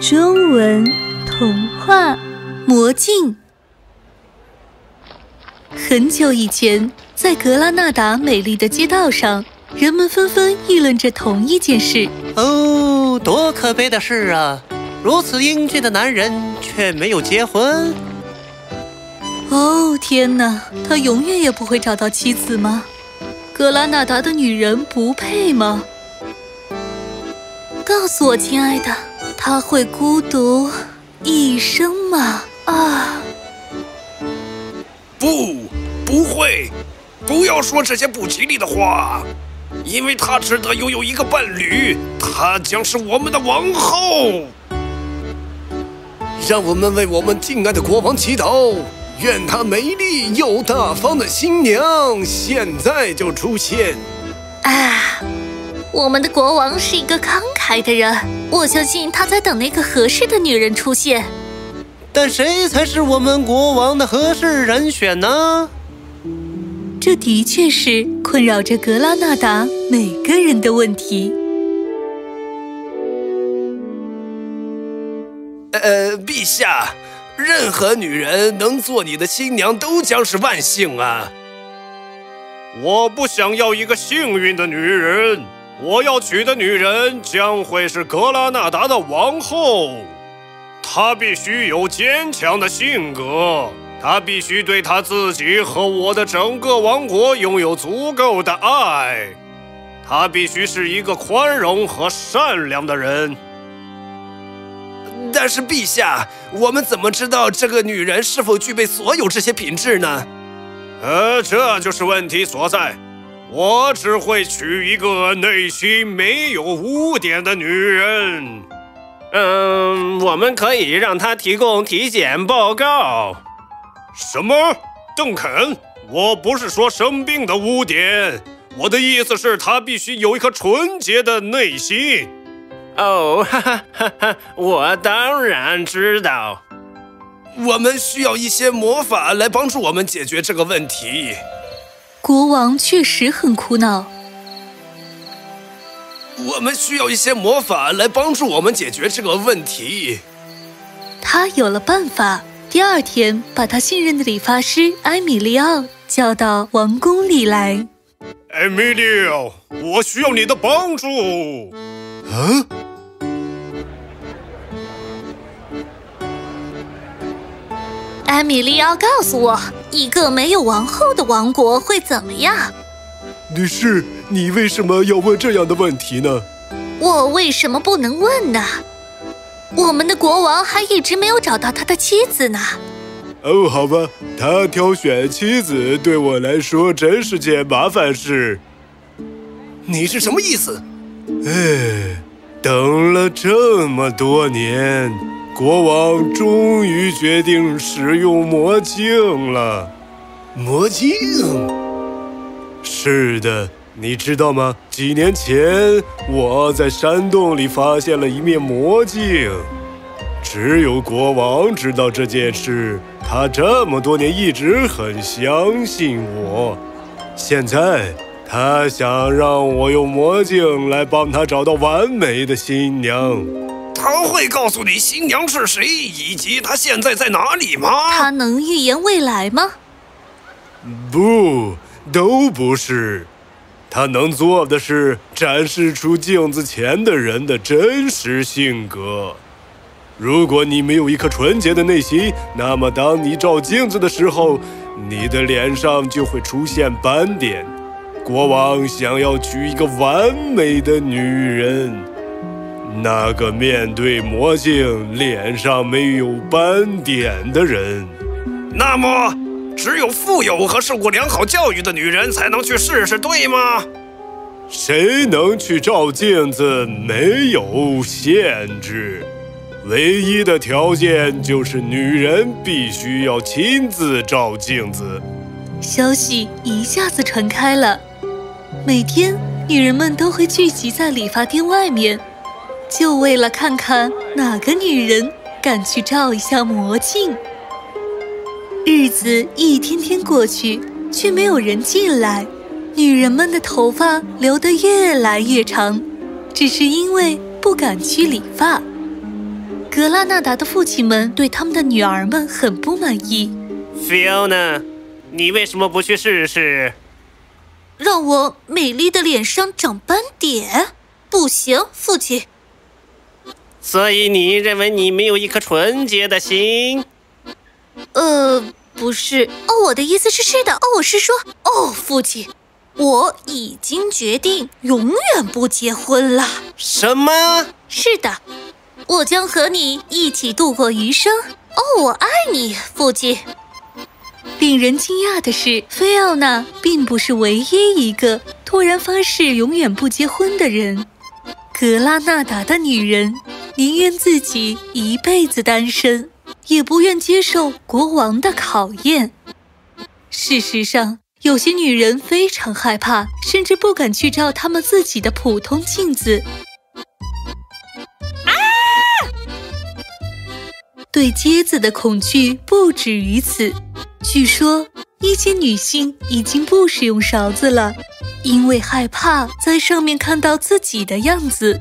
中文童话《魔镜》。很久以前，在格拉纳达美丽的街道上，人们纷纷议论着同一件事。哦，多可悲的事啊！如此英俊的男人却没有结婚。哦，天哪，他永远也不会找到妻子吗？格拉纳达的女人不配吗？告诉我，亲爱的，他会孤独一生吗？啊！不，不会！不要说这些不吉利的话，因为他值得拥有一个伴侣，她将是我们的王后。让我们为我们敬爱的国王祈祷，愿他美丽又大方的新娘现在就出现。啊！我们的国王是一个慷慨的人，我相信他在等那个合适的女人出现。但谁才是我们国王的合适人选呢？这的确是困扰着格拉纳达每个人的问题。呃，陛下，任何女人能做你的新娘都将是万幸啊！我不想要一个幸运的女人。我要娶的女人将会是格拉纳达的王后，她必须有坚强的性格，她必须对她自己和我的整个王国拥有足够的爱，她必须是一个宽容和善良的人。但是，陛下，我们怎么知道这个女人是否具备所有这些品质呢？呃，这就是问题所在。我只会娶一个内心没有污点的女人。嗯，我们可以让她提供体检报告。什么，邓肯？我不是说生病的污点，我的意思是她必须有一颗纯洁的内心。哦，哈哈哈哈！我当然知道。我们需要一些魔法来帮助我们解决这个问题。国王确实很苦恼。我们需要一些魔法来帮助我们解决这个问题。他有了办法。第二天，把他信任的理发师埃米利奥叫到王宫里来。埃米利奥，我需要你的帮助。嗯？埃米利奥，告诉我。一个没有王后的王国会怎么样？女士，你为什么要问这样的问题呢？我为什么不能问呢？我们的国王还一直没有找到他的妻子呢。哦，好吧，他挑选妻子对我来说真是件麻烦事。你是什么意思？哎，等了这么多年。国王终于决定使用魔镜了。魔镜？是的，你知道吗？几年前我在山洞里发现了一面魔镜，只有国王知道这件事。他这么多年一直很相信我。现在他想让我用魔镜来帮他找到完美的新娘。他会告诉你新娘是谁，以及她现在在哪里吗？他能预言未来吗？不，都不是。他能做的是展示出镜子前的人的真实性格。如果你没有一颗纯洁的内心，那么当你照镜子的时候，你的脸上就会出现斑点。国王想要娶一个完美的女人。那个面对魔镜、脸上没有斑点的人，那么只有富有和受过良好教育的女人才能去试试，对吗？谁能去照镜子没有限制，唯一的条件就是女人必须要亲自照镜子。消息一下子传开了，每天女人们都会聚集在理发店外面。就为了看看哪个女人敢去照一下魔镜。日子一天天过去，却没有人进来。女人们的头发留得越来越长，只是因为不敢去理发。格拉纳达的父亲们对他们的女儿们很不满意。菲奥娜，你为什么不去试试？让我美丽的脸上长斑点？不行，父亲。所以你认为你没有一颗纯洁的心？呃，不是。哦，我的意思是是的。哦，我是说，哦，父亲，我已经决定永远不结婚了。什么？是的，我将和你一起度过余生。哦，我爱你，父亲。令人惊讶的是，菲奥娜并不是唯一一个突然发誓永远不结婚的人。格拉纳达的女人宁愿自己一辈子单身，也不愿接受国王的考验。事实上，有些女人非常害怕，甚至不敢去照她们自己的普通镜子。啊！对疖子的恐惧不止于此。据说，一些女性已经不使用勺子了，因为害怕在上面看到自己的样子。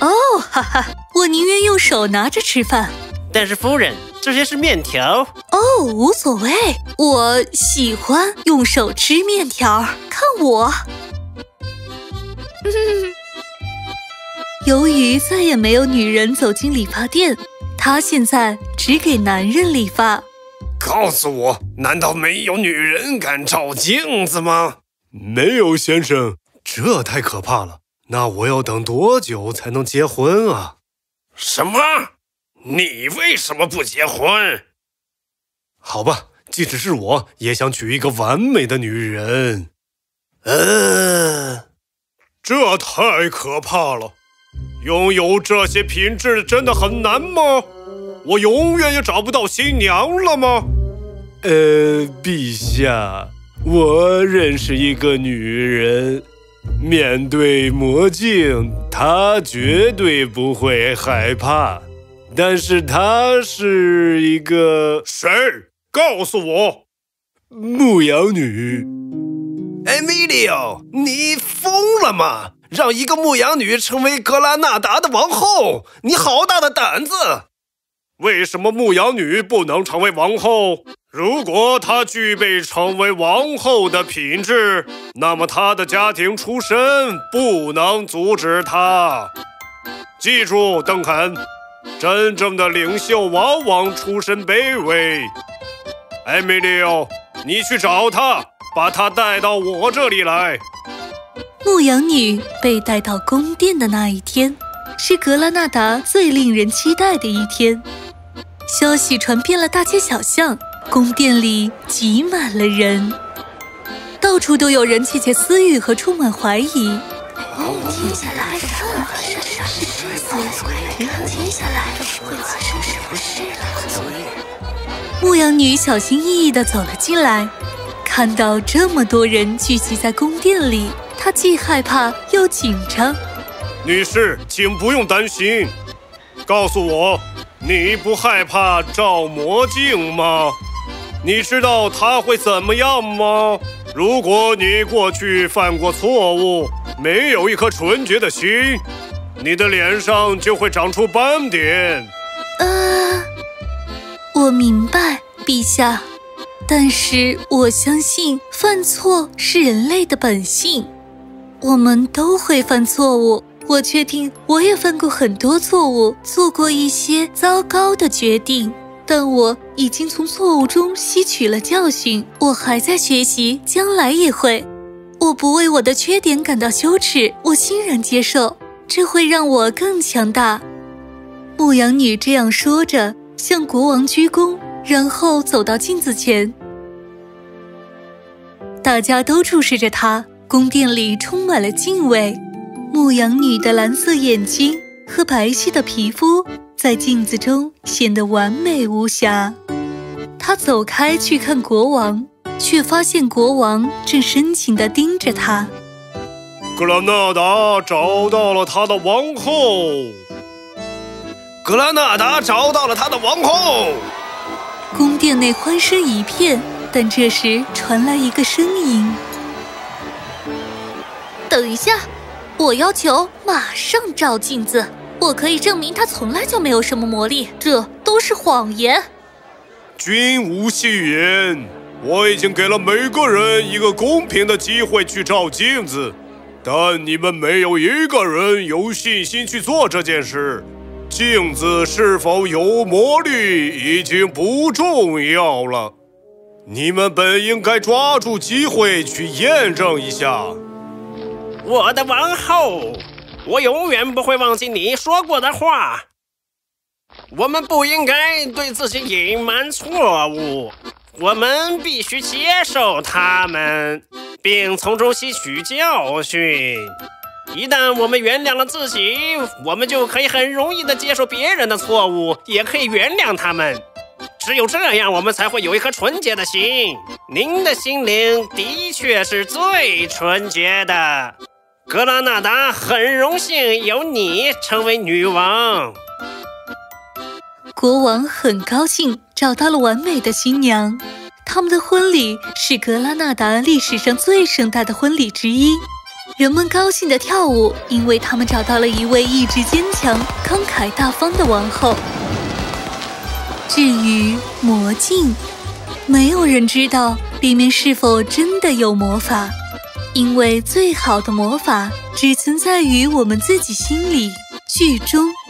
哦，哈哈，我宁愿用手拿着吃饭。但是，夫人，这些是面条。哦，无所谓，我喜欢用手吃面条。看我。由于再也没有女人走进理发店，他现在只给男人理发。告诉我，难道没有女人敢照镜子吗？没有，先生，这太可怕了。那我要等多久才能结婚啊？什么？你为什么不结婚？好吧，即使是我也想娶一个完美的女人。呃，这太可怕了。拥有这些品质真的很难吗？我永远也找不到新娘了吗？呃，陛下，我认识一个女人，面对魔镜，她绝对不会害怕。但是她是一个谁？告诉我，牧羊女。艾米莉奥，你疯了吗？让一个牧羊女成为格拉纳达的王后？你好大的胆子！为什么牧羊女不能成为王后？如果她具备成为王后的品质，那么她的家庭出身不能阻止她。记住，邓肯，真正的领袖往往出身卑微。艾米丽奥，你去找她，把她带到我这里来。牧羊女被带到宫殿的那一天，是格拉纳达最令人期待的一天。消息传遍了大街小巷，宫殿里挤满了人，到处都有人窃窃私语和充满怀疑。接下来会发生什么？事？接下来会发生什么？事牧羊女小心翼翼地走了进来，看到这么？多人聚集在宫殿里，她既害怕又紧张。女士，请不用担心，告诉我。你不害怕照魔镜吗？你知道他会怎么样吗？如果你过去犯过错误，没有一颗纯洁的心，你的脸上就会长出斑点。呃，我明白，陛下，但是我相信犯错是人类的本性，我们都会犯错误。我确定，我也犯过很多错误，做过一些糟糕的决定，但我已经从错误中吸取了教训。我还在学习，将来也会。我不为我的缺点感到羞耻，我欣然接受，这会让我更强大。牧羊女这样说着，向国王鞠躬，然后走到镜子前。大家都注视着她，宫殿里充满了敬畏。牧羊女的蓝色眼睛和白皙的皮肤在镜子中显得完美无瑕。他走开去看国王，却发现国王正深情地盯着他。格拉纳达找到了他的王后。格拉纳达找到了他的王后。宫殿内欢声一片，但这时传来一个声音：“等一下。”我要求马上照镜子。我可以证明他从来就没有什么魔力，这都是谎言。君无戏言。我已经给了每个人一个公平的机会去照镜子，但你们没有一个人有信心去做这件事。镜子是否有魔力已经不重要了，你们本应该抓住机会去验证一下。我的王后，我永远不会忘记你说过的话。我们不应该对自己隐瞒错误。我们必须接受他们，并从中吸取教训。一旦我们原谅了自己，我们就可以很容易地接受别人的错误，也可以原谅他们。只有这样，我们才会有一颗纯洁的心。您的心灵的确是最纯洁的，格拉纳达很荣幸有你成为女王。国王很高兴找到了完美的新娘，他们的婚礼是格拉纳达历史上最盛大的婚礼之一。人们高兴地跳舞，因为他们找到了一位意志坚强、慷慨大方的王后。至于魔镜，没有人知道里面是否真的有魔法，因为最好的魔法只存在于我们自己心里。剧中。